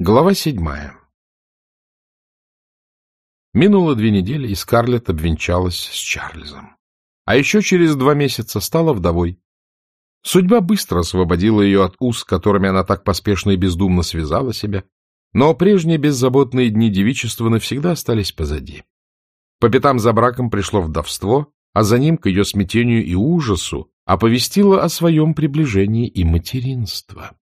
Глава седьмая Минуло две недели, и Скарлетт обвенчалась с Чарльзом. А еще через два месяца стала вдовой. Судьба быстро освободила ее от уз, которыми она так поспешно и бездумно связала себя, но прежние беззаботные дни девичества навсегда остались позади. По пятам за браком пришло вдовство, а за ним, к ее смятению и ужасу, оповестила о своем приближении и материнство.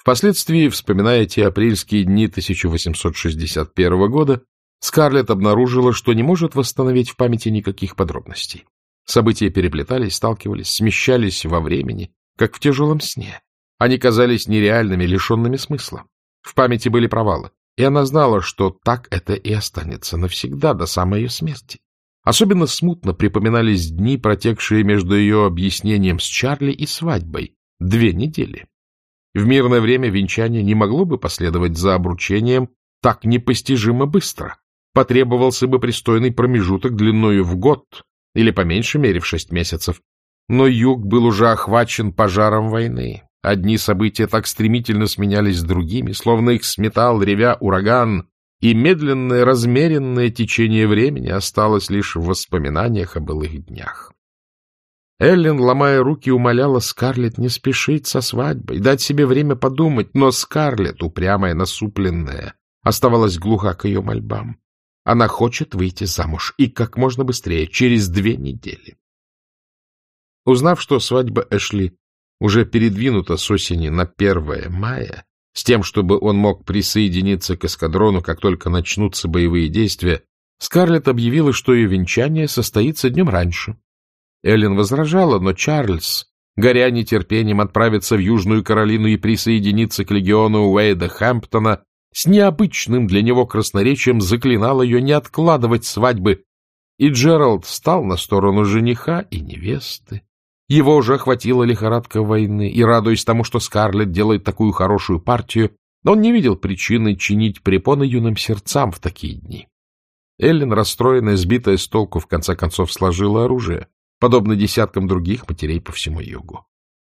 Впоследствии, вспоминая те апрельские дни 1861 года, Скарлетт обнаружила, что не может восстановить в памяти никаких подробностей. События переплетались, сталкивались, смещались во времени, как в тяжелом сне. Они казались нереальными, лишенными смысла. В памяти были провалы, и она знала, что так это и останется навсегда, до самой ее смерти. Особенно смутно припоминались дни, протекшие между ее объяснением с Чарли и свадьбой. Две недели. В мирное время венчание не могло бы последовать за обручением так непостижимо быстро. Потребовался бы пристойный промежуток длиною в год или по меньшей мере в шесть месяцев. Но юг был уже охвачен пожаром войны. Одни события так стремительно сменялись другими, словно их сметал, ревя, ураган, и медленное, размеренное течение времени осталось лишь в воспоминаниях о былых днях. Эллен, ломая руки, умоляла Скарлетт не спешить со свадьбой, дать себе время подумать, но Скарлетт, упрямая, насупленная, оставалась глуха к ее мольбам. Она хочет выйти замуж, и как можно быстрее, через две недели. Узнав, что свадьба Эшли уже передвинута с осени на 1 мая, с тем, чтобы он мог присоединиться к эскадрону, как только начнутся боевые действия, Скарлетт объявила, что ее венчание состоится днем раньше. Эллен возражала, но Чарльз, горя нетерпением отправиться в Южную Каролину и присоединиться к легиону Уэйда Хэмптона, с необычным для него красноречием заклинал ее не откладывать свадьбы, и Джеральд встал на сторону жениха и невесты. Его уже охватила лихорадка войны, и, радуясь тому, что Скарлетт делает такую хорошую партию, он не видел причины чинить препоны юным сердцам в такие дни. Эллен, расстроенная, сбитая с толку, в конце концов сложила оружие подобно десяткам других матерей по всему югу.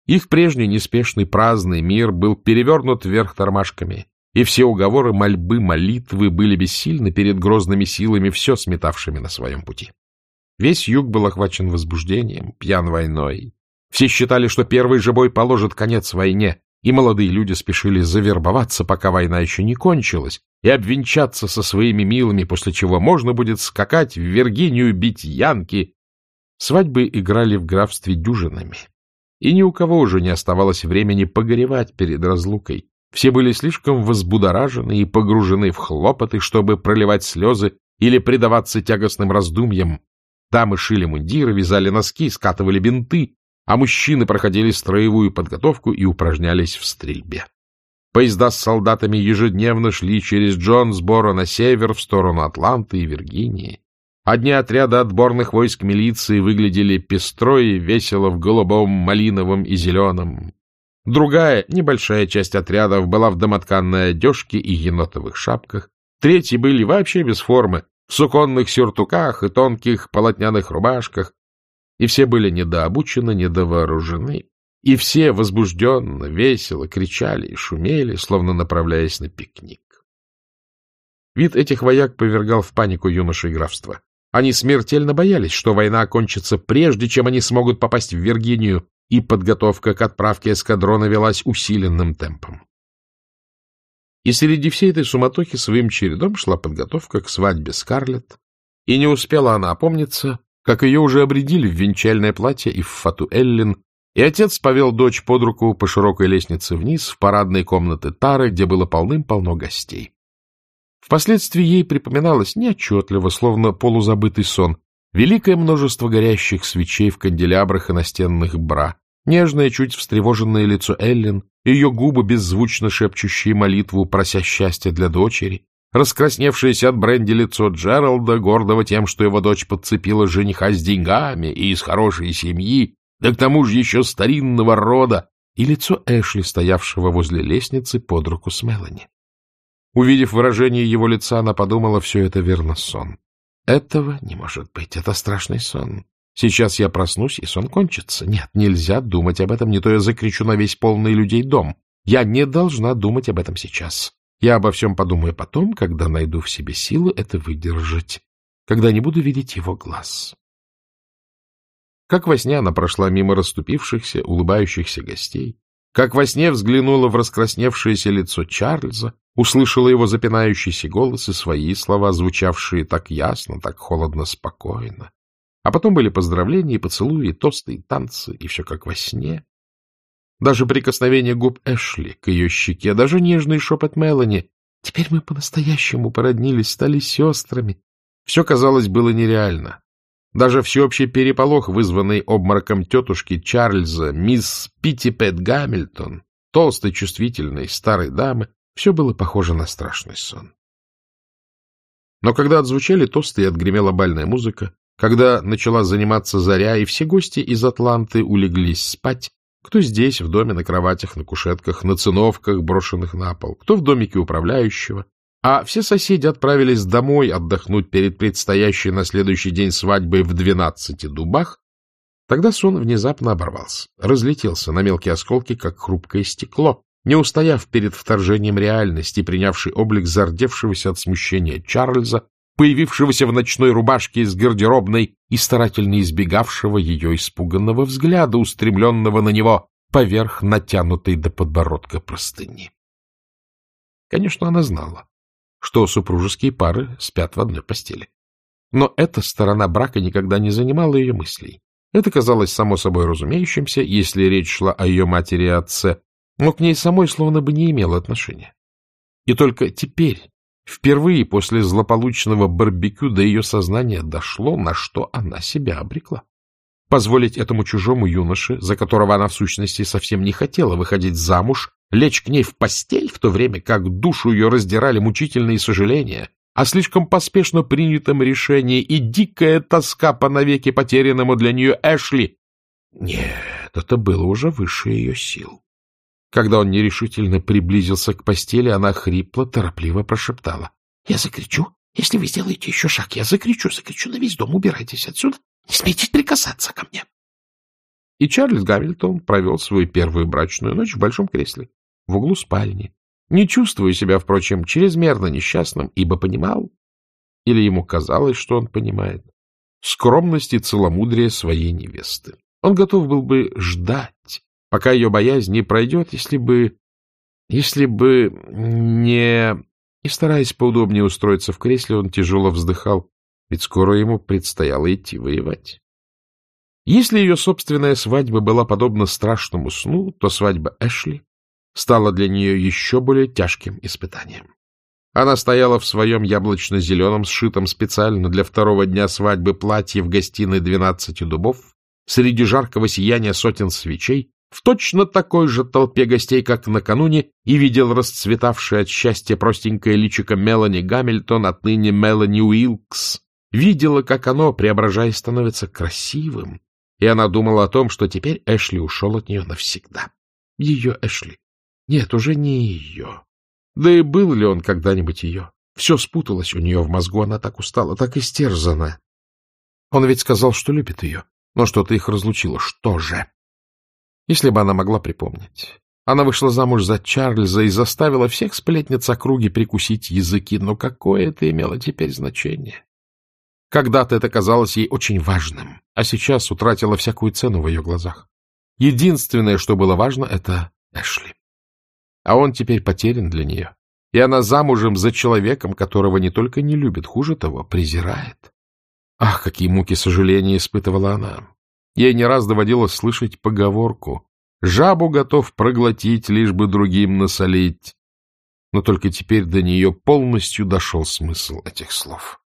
Их прежний неспешный праздный мир был перевернут вверх тормашками, и все уговоры, мольбы, молитвы были бессильны перед грозными силами, все сметавшими на своем пути. Весь юг был охвачен возбуждением, пьян войной. Все считали, что первый же бой положит конец войне, и молодые люди спешили завербоваться, пока война еще не кончилась, и обвенчаться со своими милыми, после чего можно будет скакать в Виргинию, бить янки Свадьбы играли в графстве дюжинами, и ни у кого уже не оставалось времени погоревать перед разлукой. Все были слишком возбудоражены и погружены в хлопоты, чтобы проливать слезы или предаваться тягостным раздумьям. Дамы шили мундиры, вязали носки, скатывали бинты, а мужчины проходили строевую подготовку и упражнялись в стрельбе. Поезда с солдатами ежедневно шли через Джонсборо на север в сторону Атланты и Виргинии. Одни отряды отборных войск милиции выглядели пестро и весело в голубом, малиновом и зеленом. Другая, небольшая часть отрядов была в домотканной одежке и енотовых шапках. Третьи были вообще без формы, в суконных сюртуках и тонких полотняных рубашках. И все были недообучены, недовооружены. И все возбужденно, весело кричали и шумели, словно направляясь на пикник. Вид этих вояк повергал в панику юношей графства. Они смертельно боялись, что война окончится прежде, чем они смогут попасть в Виргинию, и подготовка к отправке эскадрона велась усиленным темпом. И среди всей этой суматохи своим чередом шла подготовка к свадьбе Скарлетт, и не успела она опомниться, как ее уже обредили в венчальное платье и в фату Эллин, и отец повел дочь под руку по широкой лестнице вниз в парадные комнаты Тары, где было полным-полно гостей. Впоследствии ей припоминалось неотчетливо, словно полузабытый сон, великое множество горящих свечей в канделябрах и настенных бра, нежное, чуть встревоженное лицо Эллен, ее губы, беззвучно шепчущие молитву, прося счастья для дочери, раскрасневшееся от бренди лицо Джералда, гордого тем, что его дочь подцепила жениха с деньгами и из хорошей семьи, да к тому же еще старинного рода, и лицо Эшли, стоявшего возле лестницы под руку с Мелани. Увидев выражение его лица, она подумала, все это верно сон. Этого не может быть, это страшный сон. Сейчас я проснусь, и сон кончится. Нет, нельзя думать об этом, не то я закричу на весь полный людей дом. Я не должна думать об этом сейчас. Я обо всем подумаю потом, когда найду в себе силы это выдержать, когда не буду видеть его глаз. Как во сне она прошла мимо расступившихся, улыбающихся гостей, как во сне взглянула в раскрасневшееся лицо Чарльза, услышала его запинающийся голос и свои слова, звучавшие так ясно, так холодно, спокойно. А потом были поздравления, и поцелуи, и тосты, и танцы, и все как во сне. Даже прикосновение губ Эшли к ее щеке, даже нежный шепот Мелани. Теперь мы по-настоящему породнились, стали сестрами. Все, казалось, было нереально. Даже всеобщий переполох, вызванный обмороком тетушки Чарльза, мисс Питтипет Гамильтон, толстой, чувствительной, старой дамы, все было похоже на страшный сон. Но когда отзвучали тосты и отгремела бальная музыка, когда начала заниматься заря, и все гости из Атланты улеглись спать, кто здесь, в доме, на кроватях, на кушетках, на циновках, брошенных на пол, кто в домике управляющего. А все соседи отправились домой отдохнуть перед предстоящей на следующий день свадьбой в двенадцати дубах. Тогда сон внезапно оборвался, разлетелся на мелкие осколки, как хрупкое стекло, не устояв перед вторжением реальности, принявший облик зардевшегося от смущения Чарльза, появившегося в ночной рубашке из гардеробной и старательно избегавшего ее испуганного взгляда, устремленного на него поверх натянутой до подбородка простыни. Конечно, она знала, что супружеские пары спят в одной постели. Но эта сторона брака никогда не занимала ее мыслей. Это казалось само собой разумеющимся, если речь шла о ее матери и отце, но к ней самой словно бы не имело отношения. И только теперь, Впервые после злополучного барбекю до ее сознания дошло, на что она себя обрекла. Позволить этому чужому юноше, за которого она в сущности совсем не хотела выходить замуж, лечь к ней в постель, в то время как душу ее раздирали мучительные сожаления, а слишком поспешно принятом решении и дикая тоска по навеки потерянному для нее Эшли. Нет, это было уже выше ее сил. Когда он нерешительно приблизился к постели, она хрипло, торопливо прошептала. — Я закричу, если вы сделаете еще шаг. Я закричу, закричу на весь дом. Убирайтесь отсюда. Не смейте прикасаться ко мне. И Чарльз Гамильтон провел свою первую брачную ночь в большом кресле, в углу спальни, не чувствуя себя, впрочем, чрезмерно несчастным, ибо понимал, или ему казалось, что он понимает, скромность и целомудрие своей невесты. Он готов был бы ждать, пока ее боязнь не пройдет, если бы... если бы не... И, стараясь поудобнее устроиться в кресле, он тяжело вздыхал, ведь скоро ему предстояло идти воевать. Если ее собственная свадьба была подобна страшному сну, то свадьба Эшли стала для нее еще более тяжким испытанием. Она стояла в своем яблочно-зеленом, сшитом специально для второго дня свадьбы платье в гостиной двенадцати дубов, среди жаркого сияния сотен свечей, в точно такой же толпе гостей, как накануне, и видел расцветавшее от счастья простенькое личико Мелани Гамильтон, отныне Мелани Уилкс. Видела, как оно, преображаясь, становится красивым, и она думала о том, что теперь Эшли ушел от нее навсегда. Ее Эшли. Нет, уже не ее. Да и был ли он когда-нибудь ее? Все спуталось у нее в мозгу, она так устала, так истерзана. Он ведь сказал, что любит ее, но что-то их разлучило. Что же? Если бы она могла припомнить. Она вышла замуж за Чарльза и заставила всех сплетниц округи прикусить языки, но какое это имело теперь значение? Когда-то это казалось ей очень важным, а сейчас утратило всякую цену в ее глазах. Единственное, что было важно, — это Эшли. А он теперь потерян для нее, и она замужем за человеком, которого не только не любит, хуже того, презирает. Ах, какие муки сожаления испытывала она! Ей не раз доводилось слышать поговорку «Жабу готов проглотить, лишь бы другим насолить». Но только теперь до нее полностью дошел смысл этих слов.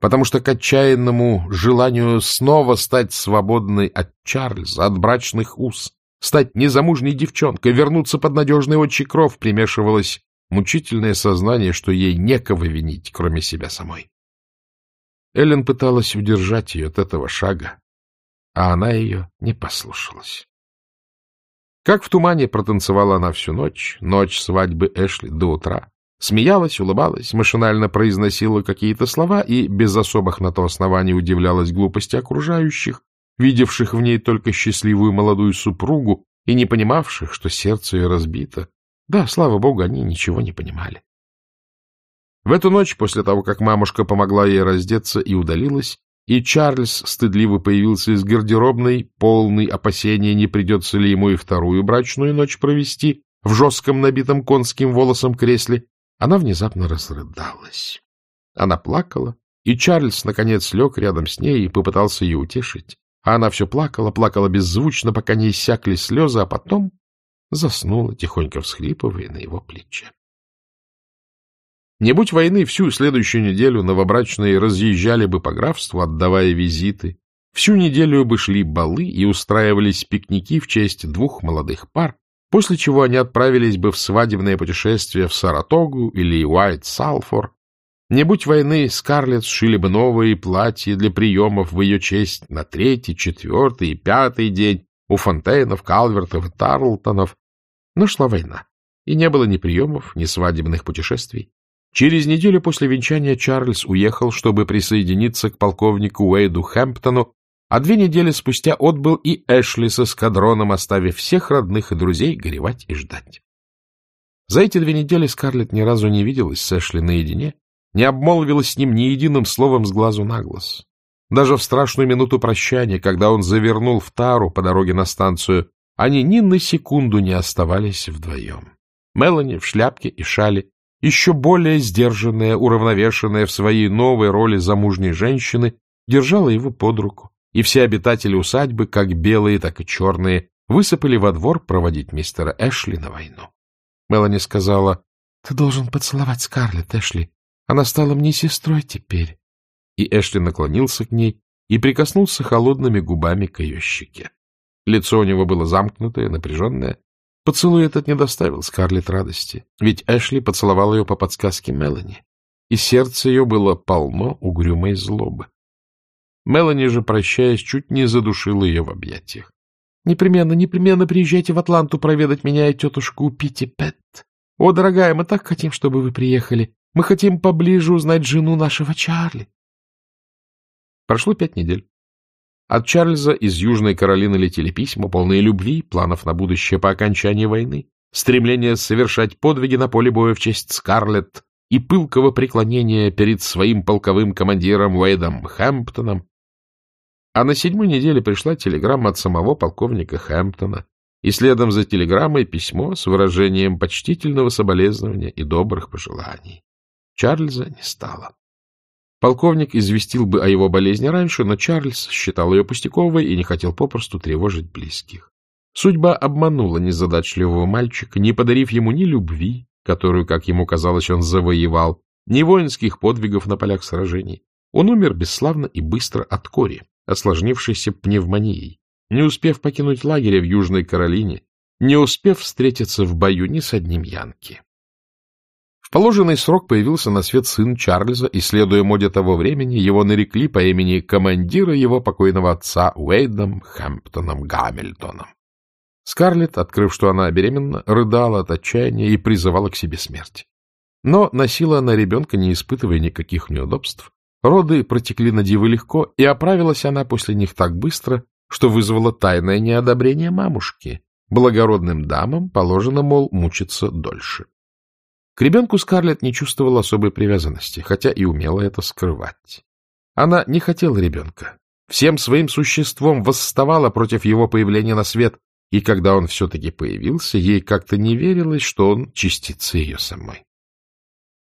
Потому что к отчаянному желанию снова стать свободной от Чарльза, от брачных уз, стать незамужней девчонкой, вернуться под надежный отчий кров, примешивалось мучительное сознание, что ей некого винить, кроме себя самой. Эллен пыталась удержать ее от этого шага, а она ее не послушалась. Как в тумане протанцевала она всю ночь, ночь свадьбы Эшли до утра. Смеялась, улыбалась, машинально произносила какие-то слова и без особых на то оснований удивлялась глупости окружающих, видевших в ней только счастливую молодую супругу и не понимавших, что сердце ее разбито, Да, слава богу, они ничего не понимали. В эту ночь, после того, как мамушка помогла ей раздеться и удалилась, и Чарльз стыдливо появился из гардеробной, полный опасения, не придется ли ему и вторую брачную ночь провести в жестком набитом конским волосом кресле, она внезапно разрыдалась. Она плакала, и Чарльз, наконец, лег рядом с ней и попытался ее утешить. А она все плакала, плакала беззвучно, пока не иссякли слезы, а потом заснула, тихонько всхлипывая на его плече. Не будь войны, всю следующую неделю новобрачные разъезжали бы по графству, отдавая визиты. Всю неделю бы шли балы и устраивались пикники в честь двух молодых пар, после чего они отправились бы в свадебное путешествие в Саратогу или Уайт-Салфор. Не будь войны, Скарлетт сшили бы новые платья для приемов в ее честь на третий, четвертый и пятый день у Фонтейнов, Калвертов и Тарлтонов. Но шла война, и не было ни приемов, ни свадебных путешествий. Через неделю после венчания Чарльз уехал, чтобы присоединиться к полковнику Уэйду Хэмптону, а две недели спустя отбыл и Эшли с эскадроном, оставив всех родных и друзей горевать и ждать. За эти две недели Скарлетт ни разу не виделась с Эшли наедине, не обмолвилась с ним ни единым словом с глазу на глаз. Даже в страшную минуту прощания, когда он завернул в тару по дороге на станцию, они ни на секунду не оставались вдвоем. Мелани в шляпке и шале еще более сдержанная, уравновешенная в своей новой роли замужней женщины, держала его под руку, и все обитатели усадьбы, как белые, так и черные, высыпали во двор проводить мистера Эшли на войну. Мелани сказала, — Ты должен поцеловать Скарлетт, Эшли. Она стала мне сестрой теперь. И Эшли наклонился к ней и прикоснулся холодными губами к ее щеке. Лицо у него было замкнутое, напряженное, Поцелуй этот не доставил Скарлетт радости, ведь Эшли поцеловал ее по подсказке Мелани, и сердце ее было полно угрюмой злобы. Мелани же, прощаясь, чуть не задушила ее в объятиях. — Непременно, непременно приезжайте в Атланту проведать меня и тетушку Питти Пэт. О, дорогая, мы так хотим, чтобы вы приехали. Мы хотим поближе узнать жену нашего Чарли. Прошло пять недель. От Чарльза из Южной Каролины летели письма, полные любви, планов на будущее по окончании войны, стремления совершать подвиги на поле боя в честь Скарлетт и пылкого преклонения перед своим полковым командиром Уэйдом Хэмптоном. А на седьмой неделе пришла телеграмма от самого полковника Хэмптона, и следом за телеграммой письмо с выражением почтительного соболезнования и добрых пожеланий. Чарльза не стало. Полковник известил бы о его болезни раньше, но Чарльз считал ее пустяковой и не хотел попросту тревожить близких. Судьба обманула незадачливого мальчика, не подарив ему ни любви, которую, как ему казалось, он завоевал, ни воинских подвигов на полях сражений. Он умер бесславно и быстро от кори, осложнившейся пневмонией, не успев покинуть лагеря в Южной Каролине, не успев встретиться в бою ни с одним янки. В положенный срок появился на свет сын Чарльза, и, следуя моде того времени, его нарекли по имени командира его покойного отца Уэйдом Хэмптоном Гамильтоном. Скарлетт, открыв, что она беременна, рыдала от отчаяния и призывала к себе смерть. Но носила она ребенка, не испытывая никаких неудобств. Роды протекли на диво легко, и оправилась она после них так быстро, что вызвало тайное неодобрение мамушки. Благородным дамам положено, мол, мучиться дольше. К ребенку Скарлетт не чувствовала особой привязанности, хотя и умела это скрывать. Она не хотела ребенка, всем своим существом восставала против его появления на свет, и когда он все-таки появился, ей как-то не верилось, что он частица ее самой.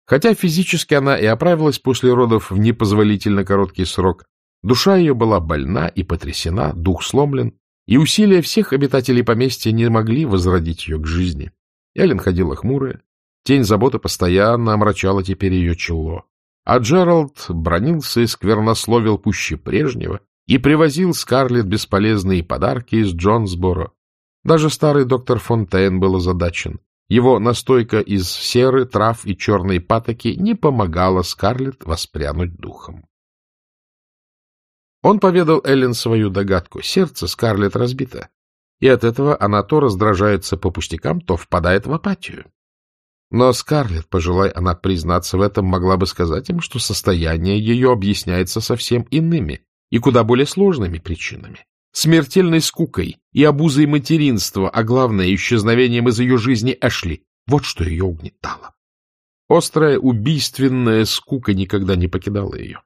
Хотя физически она и оправилась после родов в непозволительно короткий срок, душа ее была больна и потрясена, дух сломлен, и усилия всех обитателей поместья не могли возродить ее к жизни. Эллен ходила хмурая, Тень заботы постоянно омрачала теперь ее чело. А Джеральд бронился и сквернословил пуще прежнего и привозил Скарлетт бесполезные подарки из Джонсборо. Даже старый доктор Фонтейн был озадачен. Его настойка из серы, трав и черной патоки не помогала Скарлетт воспрянуть духом. Он поведал Эллен свою догадку. Сердце Скарлетт разбито, и от этого она то раздражается по пустякам, то впадает в апатию. Но Скарлетт, пожелай она признаться в этом, могла бы сказать им, что состояние ее объясняется совсем иными и куда более сложными причинами. Смертельной скукой и обузой материнства, а главное, исчезновением из ее жизни Эшли. Вот что ее угнетало. Острая убийственная скука никогда не покидала ее.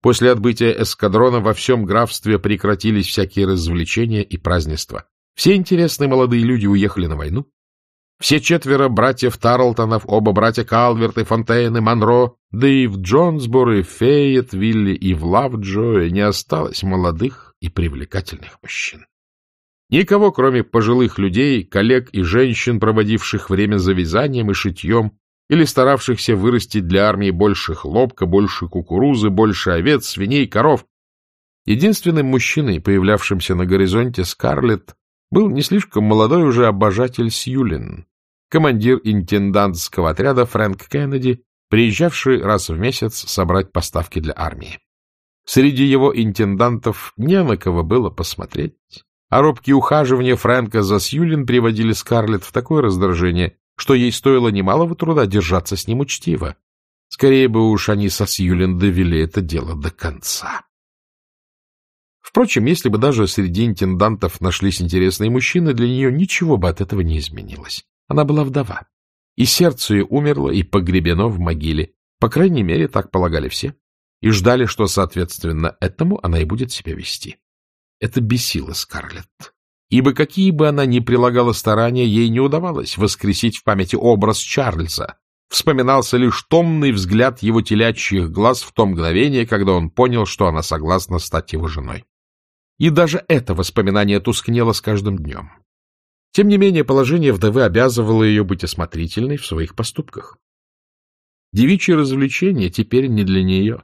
После отбытия эскадрона во всем графстве прекратились всякие развлечения и празднества. Все интересные молодые люди уехали на войну. Все четверо братьев Тарлтонов, оба братья Калверт и Фонтейн и Монро, да и в Джонсборо, и Фейетвилле, и в Лавджое не осталось молодых и привлекательных мужчин. Никого, кроме пожилых людей, коллег и женщин, проводивших время за вязанием и шитьем, или старавшихся вырастить для армии больше хлопка, больше кукурузы, больше овец, свиней, коров. Единственным мужчиной, появлявшимся на горизонте Скарлетт, был не слишком молодой уже обожатель Сьюлин, командир интендантского отряда Фрэнк Кеннеди, приезжавший раз в месяц собрать поставки для армии. Среди его интендантов не на кого было посмотреть, а робкие ухаживания Фрэнка за Сьюлин приводили Скарлетт в такое раздражение, что ей стоило немалого труда держаться с ним учтиво. Скорее бы уж они со Сьюлин довели это дело до конца. Впрочем, если бы даже среди интендантов нашлись интересные мужчины, для нее ничего бы от этого не изменилось. Она была вдова. И сердце ее умерло и погребено в могиле. По крайней мере, так полагали все. И ждали, что, соответственно, этому она и будет себя вести. Это бесило Скарлетт ибо какие бы она ни прилагала старания, ей не удавалось воскресить в памяти образ Чарльза. Вспоминался лишь томный взгляд его телячьих глаз в то мгновение, когда он понял, что она согласна стать его женой. И даже это воспоминание тускнело с каждым днем. Тем не менее, положение вдовы обязывало ее быть осмотрительной в своих поступках. Девичье развлечение теперь не для нее.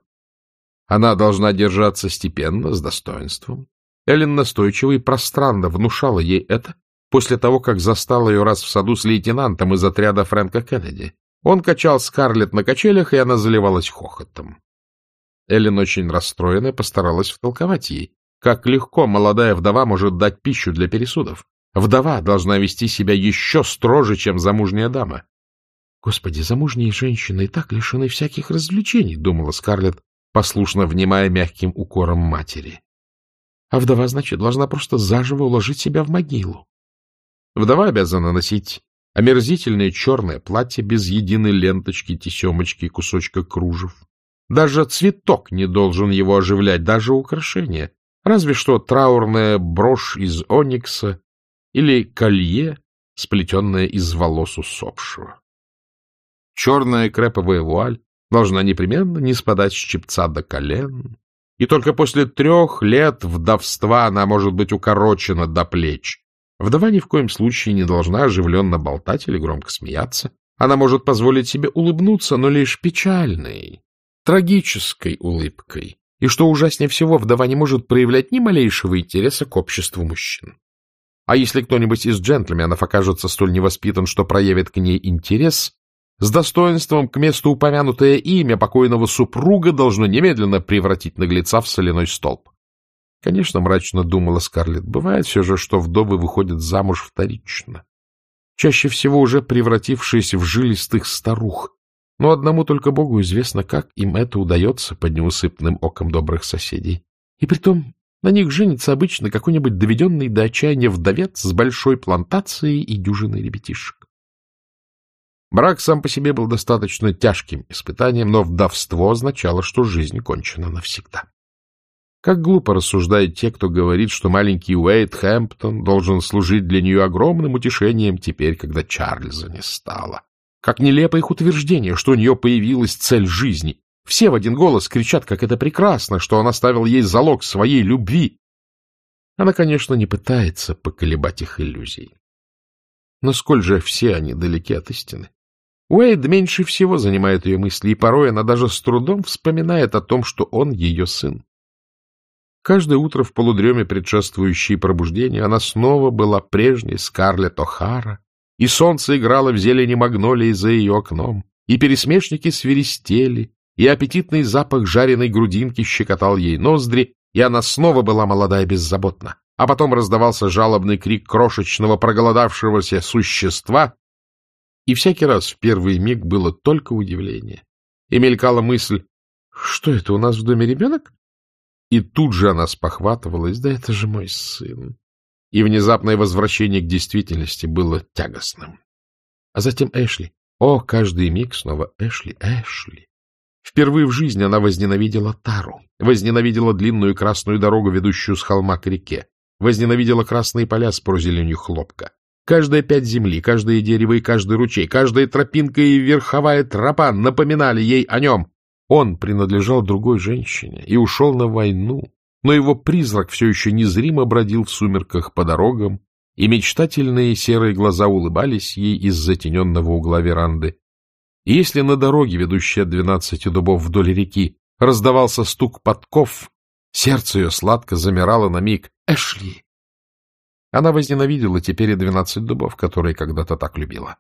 Она должна держаться степенно, с достоинством, Эллен настойчиво и пространно внушала ей это после того, как застала ее раз в саду с лейтенантом из отряда Фрэнка Кеннеди. Он качал Скарлетт на качелях, и она заливалась хохотом. Эллен, очень расстроенная, постаралась втолковать ей, как легко молодая вдова может дать пищу для пересудов. Вдова должна вести себя еще строже, чем замужняя дама. Господи, замужние женщины и так лишены всяких развлечений, — думала Скарлетт, послушно внимая мягким укором матери. А вдова, значит, должна просто заживо уложить себя в могилу. Вдова обязана носить омерзительное черное платье без единой ленточки, тесемочки и кусочка кружев. Даже цветок не должен его оживлять, даже украшение. Разве что траурная брошь из оникса или колье, сплетенное из волос усопшего. Черная креповая вуаль должна непременно не спадать с чепца до колен, и только после трех лет вдовства она может быть укорочена до плеч. Вдова ни в коем случае не должна оживленно болтать или громко смеяться. Она может позволить себе улыбнуться, но лишь печальной, трагической улыбкой. И что ужаснее всего, вдова не может проявлять ни малейшего интереса к обществу мужчин. А если кто-нибудь из джентльменов окажется столь невоспитан, что проявит к ней интерес, с достоинством к месту упомянутое имя покойного супруга должно немедленно превратить наглеца в соляной столб. Конечно, мрачно думала Скарлетт, бывает все же, что вдовы выходят замуж вторично, чаще всего уже превратившиеся в жилистых старух, но одному только Богу известно, как им это удается под неусыпным оком добрых соседей. И притом на них женится обычно какой-нибудь доведенный до отчаяния вдовец с большой плантацией и дюжиной ребятишек. Брак сам по себе был достаточно тяжким испытанием, но вдовство означало, что жизнь кончена навсегда. Как глупо рассуждают те, кто говорит, что маленький Уэйт Хэмптон должен служить для нее огромным утешением теперь, когда Чарльза не стало. Как нелепо их утверждение, что у нее появилась цель жизни. Все в один голос кричат, как это прекрасно, что он оставил ей залог своей любви. Она, конечно, не пытается поколебать их иллюзий. Но сколь же все они далеки от истины. Уэйд меньше всего занимает ее мысли, и порой она даже с трудом вспоминает о том, что он ее сын. Каждое утро в полудреме, предшествующей пробуждению, она снова была прежней Скарлетт О'Хара, и солнце играло в зелени магнолии за ее окном, и пересмешники свиристели, и аппетитный запах жареной грудинки щекотал ей ноздри, и она снова была молода и беззаботна. А потом раздавался жалобный крик крошечного проголодавшегося существа, и всякий раз в первый миг было только удивление. И мелькала мысль, что это, у нас в доме ребенок? И тут же она спохватывалась, да это же мой сын. И внезапное возвращение к действительности было тягостным. а затем Эшли. О, каждый миг снова Эшли, Эшли. Впервые в жизни она возненавидела Тару, возненавидела длинную красную дорогу, ведущую с холма к реке, возненавидела красные поля с прозеленью хлопка. Каждая пять земли, каждое дерево и каждый ручей, каждая тропинка и верховая тропа напоминали ей о нем. Он принадлежал другой женщине и ушел на войну, но его призрак все еще незримо бродил в сумерках по дорогам, и мечтательные серые глаза улыбались ей из затененного угла веранды. И если на дороге, ведущей от двенадцати дубов вдоль реки, раздавался стук подков, сердце ее сладко замирало на миг. «Эшли!» Она возненавидела теперь и двенадцать дубов, которые когда-то так любила.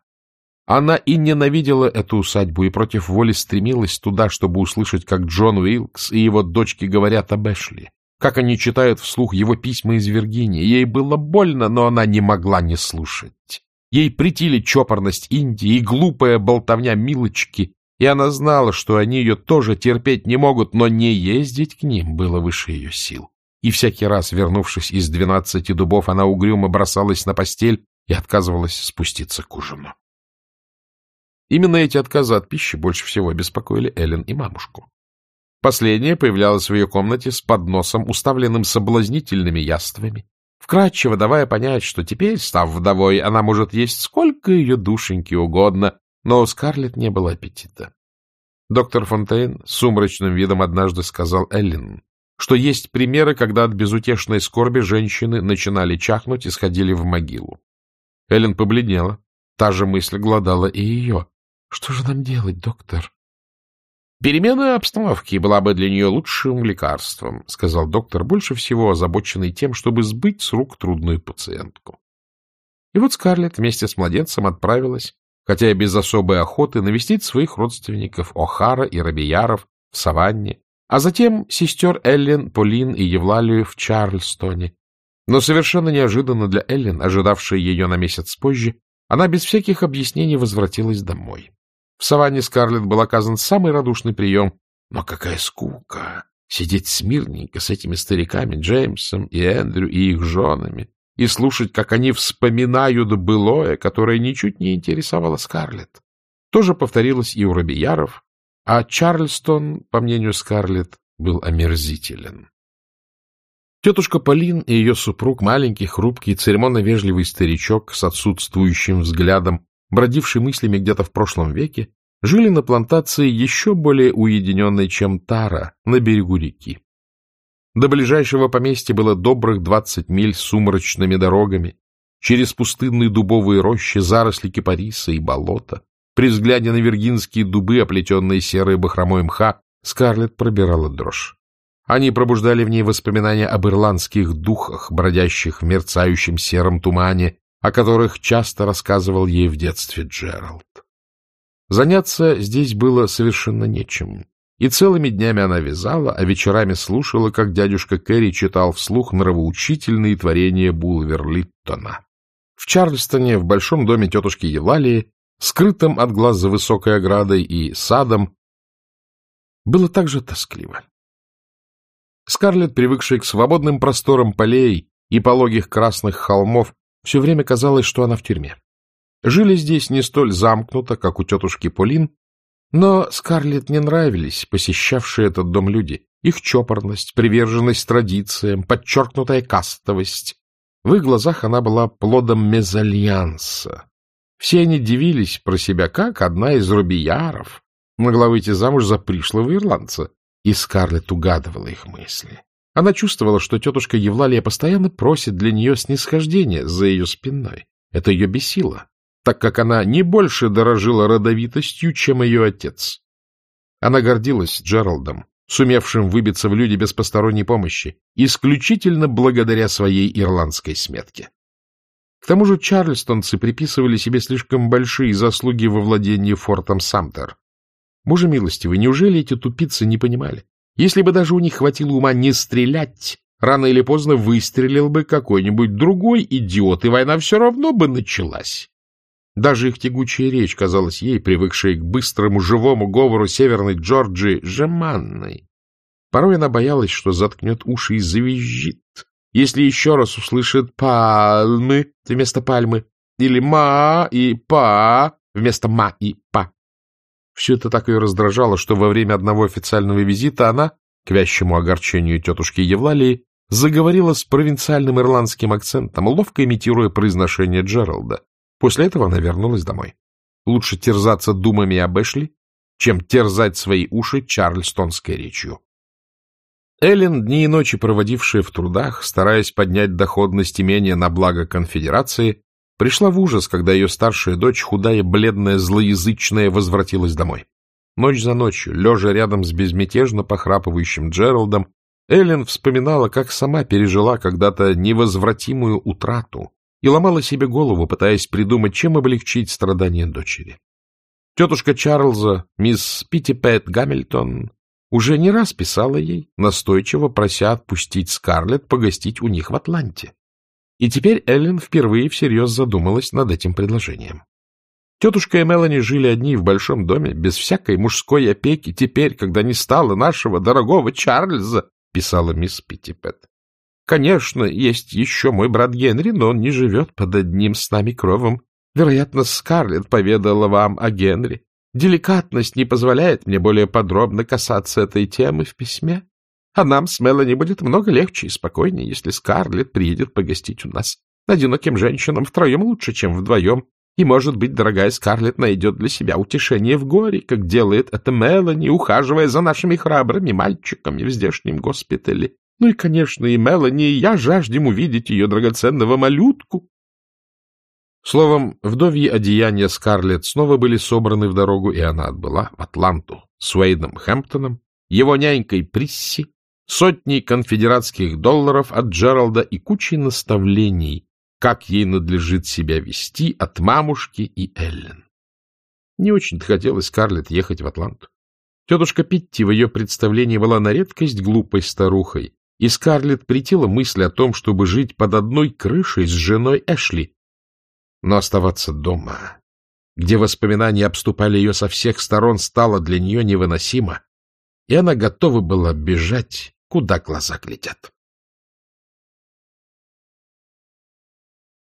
Она и ненавидела эту усадьбу, и против воли стремилась туда, чтобы услышать, как Джон Уилкс и его дочки говорят об Эшли, как они читают вслух его письма из Виргинии. Ей было больно, но она не могла не слушать. Ей притили чопорность Индии и глупая болтовня Милочки, и она знала, что они ее тоже терпеть не могут, но не ездить к ним было выше ее сил. И всякий раз, вернувшись из двенадцати дубов, она угрюмо бросалась на постель и отказывалась спуститься к ужину. Именно эти отказы от пищи больше всего беспокоили Эллен и мамушку. Последняя появлялась в ее комнате с подносом, уставленным соблазнительными яствами, вкратчиво давая понять, что теперь, став вдовой, она может есть сколько ее душеньки угодно, но у Скарлетт не было аппетита. Доктор Фонтейн с сумрачным видом однажды сказал Эллен, что есть примеры, когда от безутешной скорби женщины начинали чахнуть и сходили в могилу. Эллен побледнела. Та же мысль глодала и ее. Что же нам делать, доктор? Перемена обстановки была бы для нее лучшим лекарством, сказал доктор, больше всего озабоченный тем, чтобы сбыть с рук трудную пациентку. И вот Скарлетт вместе с младенцем отправилась, хотя и без особой охоты, навестить своих родственников О'Хара и Робияров в Саванне, а затем сестер Эллен, Полин и Евлалию в Чарльстоне. Но совершенно неожиданно для Эллен, ожидавшей ее на месяц позже, она без всяких объяснений возвратилась домой. Саванне Скарлетт был оказан самый радушный прием. Но какая скука! Сидеть смирненько с этими стариками, Джеймсом и Эндрю и их женами, и слушать, как они вспоминают былое, которое ничуть не интересовало Скарлетт. Тоже повторилось и у Робияров, а Чарльстон, по мнению Скарлетт, был омерзителен. Тетушка Полин и ее супруг, маленький, хрупкий, церемонно-вежливый старичок с отсутствующим взглядом, бродивший мыслями где-то в прошлом веке, жили на плантации еще более уединенной, чем Тара, на берегу реки. До ближайшего поместья было добрых двадцать миль сумрачными дорогами, через пустынные дубовые рощи, заросли кипариса и болота. При взгляде на виргинские дубы, оплетенные серой бахромой мха, Скарлетт пробирала дрожь. Они пробуждали в ней воспоминания об ирландских духах, бродящих в мерцающем сером тумане о которых часто рассказывал ей в детстве Джеральд. Заняться здесь было совершенно нечем, и целыми днями она вязала, а вечерами слушала, как дядюшка Кэрри читал вслух нравоучительные творения Булвер-Литтона. В Чарльстоне, в большом доме тетушки Евлалии, скрытым от глаз за высокой оградой и садом, было так же тоскливо. Скарлетт, привыкшая к свободным просторам полей и пологих красных холмов, все время казалось, что она в тюрьме. Жили здесь не столь замкнуто, как у тетушки Полин, но Скарлетт не нравились посещавшие этот дом люди. Их чопорность, приверженность традициям, подчеркнутая кастовость. В их глазах она была плодом мезальянса. Все они дивились про себя, как одна из рубияров могла выйти замуж за пришлого ирландца, и Скарлетт угадывала их мысли. Она чувствовала, что тетушка Евлалия постоянно просит для нее снисхождения за ее спиной. Это ее бесило, так как она не больше дорожила родовитостью, чем ее отец. Она гордилась Джералдом, сумевшим выбиться в люди без посторонней помощи, исключительно благодаря своей ирландской сметке. К тому же чарльстонцы приписывали себе слишком большие заслуги во владении фортом Самтер. Боже милостивый, неужели эти тупицы не понимали? Если бы даже у них хватило ума не стрелять, рано или поздно выстрелил бы какой-нибудь другой идиот, и война все равно бы началась. Даже их тягучая речь казалась ей, привыкшей к быстрому живому говору Северной Джорджии, жеманной. Порой она боялась, что заткнет уши и завизжит, если еще раз услышит «пальмы» вместо «пальмы» или «ма» и «па», вместо «ма» и «па». Все это так ее раздражало, что во время одного официального визита она, к вящему огорчению тетушки Евлалии, заговорила с провинциальным ирландским акцентом, ловко имитируя произношение Джералда. После этого она вернулась домой. Лучше терзаться думами об Эшли, чем терзать свои уши чарльстонской речью. Эллен, дни и ночи проводившая в трудах, стараясь поднять доходность имения на благо конфедерации, пришла в ужас, когда ее старшая дочь, худая, бледная, злоязычная, возвратилась домой. Ночь за ночью, лежа рядом с безмятежно похрапывающим Джералдом, Эллен вспоминала, как сама пережила когда-то невозвратимую утрату и ломала себе голову, пытаясь придумать, чем облегчить страдания дочери. Тетушка Чарльза, мисс Питтипэт Гамильтон, уже не раз писала ей, настойчиво прося отпустить Скарлетт погостить у них в Атланте. И теперь Эллен впервые всерьез задумалась над этим предложением. Тетушка и Мелани жили одни в большом доме, без всякой мужской опеки, теперь, когда не стало нашего дорогого Чарльза, писала мисс Питтипет. Конечно, есть еще мой брат Генри, но он не живет под одним с нами кровом. Вероятно, Скарлетт поведала вам о Генри. Деликатность не позволяет мне более подробно касаться этой темы в письме. А нам с Мелани будет много легче и спокойнее, если Скарлетт приедет погостить у нас. Одиноким женщинам втроем лучше, чем вдвоем. И, может быть, дорогая Скарлетт найдет для себя утешение в горе, как делает это Мелани, ухаживая за нашими храбрыми мальчиками в здешнем госпитале. Ну и, конечно, и Мелани, и я жаждем увидеть ее драгоценного малютку. Словом, вдовьи одеяния Скарлетт снова были собраны в дорогу, и она отбыла в Атланту с Уэйдом Хэмптоном, его нянькой Присси, сотней конфедератских долларов от Джералда и кучей наставлений, как ей надлежит себя вести от мамушки и Эллен. Не очень-то хотелось Скарлетт ехать в Атланту. Тетушка Питти в ее представлении была на редкость глупой старухой, и Скарлетт притила мысль о том, чтобы жить под одной крышей с женой Эшли, но оставаться дома, где воспоминания обступали ее со всех сторон, стало для нее невыносимо, и она готова была бежать, куда глаза глядят.